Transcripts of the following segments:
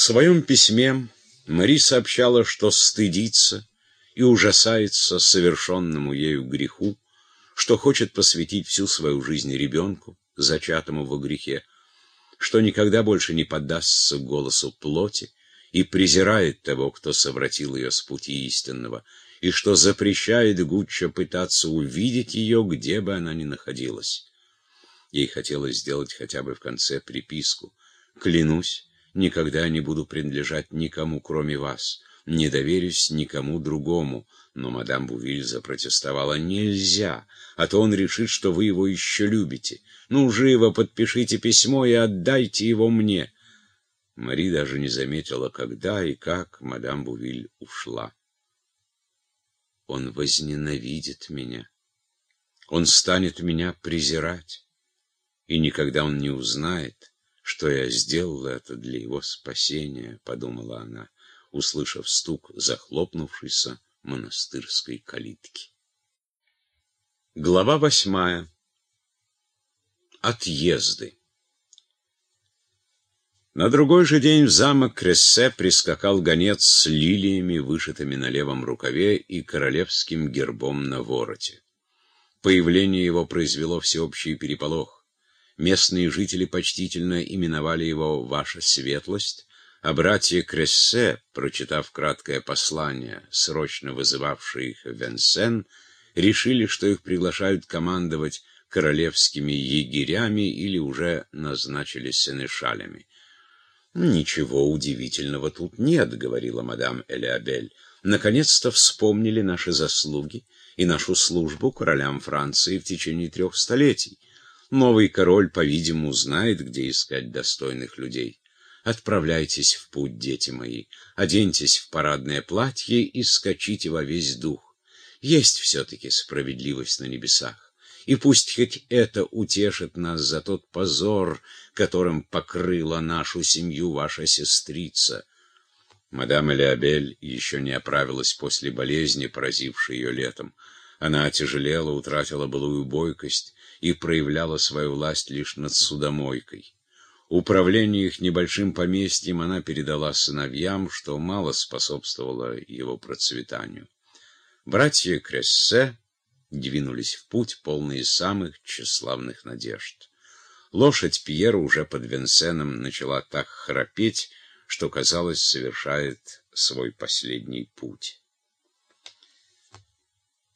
В своем письме Мари сообщала, что стыдится и ужасается совершенному ею греху, что хочет посвятить всю свою жизнь ребенку, зачатому во грехе, что никогда больше не поддастся голосу плоти и презирает того, кто совратил ее с пути истинного, и что запрещает Гуччо пытаться увидеть ее, где бы она ни находилась. Ей хотелось сделать хотя бы в конце приписку. «Клянусь, никогда не буду принадлежать никому, кроме вас, не доверюсь никому другому». Но мадам Бувиль запротестовала. «Нельзя, а то он решит, что вы его еще любите. Ну, живо подпишите письмо и отдайте его мне». Мари даже не заметила, когда и как мадам Бувиль ушла. «Он возненавидит меня. Он станет меня презирать» и никогда он не узнает, что я сделала это для его спасения, — подумала она, услышав стук захлопнувшейся монастырской калитки. Глава восьмая. Отъезды. На другой же день в замок Крессе прискакал гонец с лилиями, вышитыми на левом рукаве и королевским гербом на вороте. Появление его произвело всеобщий переполох. Местные жители почтительно именовали его «Ваша светлость», а братья Крессе, прочитав краткое послание, срочно вызывавшее их Венсен, решили, что их приглашают командовать королевскими егерями или уже назначили сенешалями. «Ничего удивительного тут нет», — говорила мадам Элеабель. «Наконец-то вспомнили наши заслуги и нашу службу королям Франции в течение трех столетий. Новый король, по-видимому, знает, где искать достойных людей. Отправляйтесь в путь, дети мои, оденьтесь в парадное платье и скачите во весь дух. Есть все-таки справедливость на небесах. И пусть хоть это утешит нас за тот позор, которым покрыла нашу семью ваша сестрица. Мадам Элеабель еще не оправилась после болезни, поразившей ее летом. Она отяжелела, утратила былую бойкость и проявляла свою власть лишь над судомойкой. Управление их небольшим поместьем она передала сыновьям, что мало способствовало его процветанию. Братья Крессе двинулись в путь, полные самых тщеславных надежд. Лошадь Пьера уже под Венсеном начала так храпеть, что, казалось, совершает свой последний путь.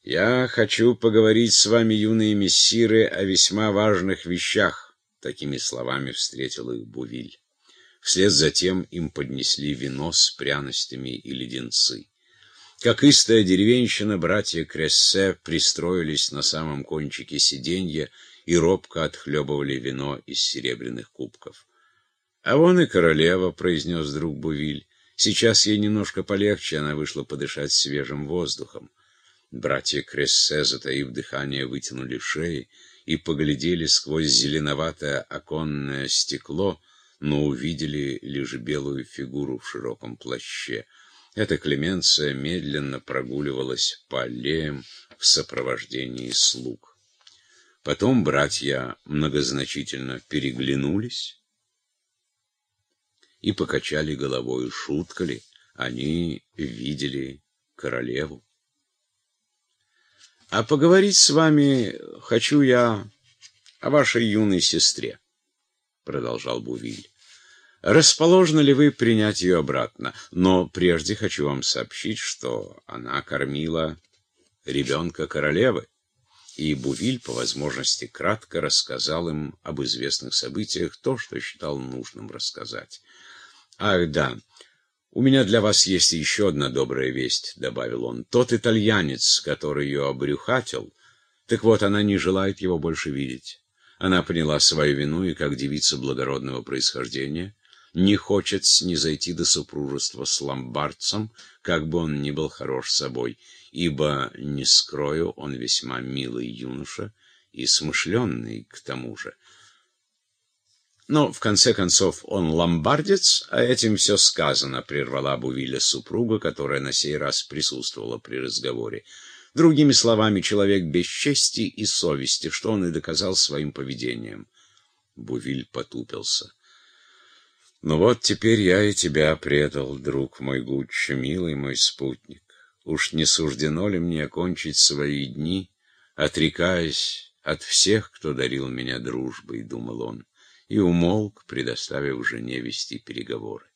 «Я хочу поговорить с вами, юные мессиры, о весьма важных вещах», — такими словами встретил их Бувиль. Вслед за тем им поднесли вино с пряностями и леденцы. Как истая деревенщина, братья Крессе пристроились на самом кончике сиденья и робко отхлебывали вино из серебряных кубков. «А вон и королева», — произнес друг Бувиль. «Сейчас ей немножко полегче, она вышла подышать свежим воздухом». Братья Крессе, затаив дыхание, вытянули шеи и поглядели сквозь зеленоватое оконное стекло, но увидели лишь белую фигуру в широком плаще. Эта Клеменция медленно прогуливалась по аллеям в сопровождении слуг. Потом братья многозначительно переглянулись и покачали головой. Шутка ли? Они видели королеву. А поговорить с вами хочу я о вашей юной сестре, — продолжал Бувиль. Расположены ли вы принять ее обратно? Но прежде хочу вам сообщить, что она кормила ребенка королевы. И Бувиль, по возможности, кратко рассказал им об известных событиях то, что считал нужным рассказать. Ах, да, «У меня для вас есть еще одна добрая весть», — добавил он. «Тот итальянец, который ее обрюхатил, так вот, она не желает его больше видеть. Она поняла свою вину и, как девица благородного происхождения, не хочет снизойти до супружества с ломбардцем, как бы он ни был хорош собой, ибо, не скрою, он весьма милый юноша и смышленный к тому же». Но, в конце концов, он ломбардец, а этим все сказано, прервала Бувиля супруга, которая на сей раз присутствовала при разговоре. Другими словами, человек без чести и совести, что он и доказал своим поведением. Бувиль потупился. Но вот теперь я и тебя предал, друг мой Гуччо, милый мой спутник. Уж не суждено ли мне окончить свои дни, отрекаясь от всех, кто дарил меня дружбой, — думал он, и умолк, предоставив жене вести переговоры.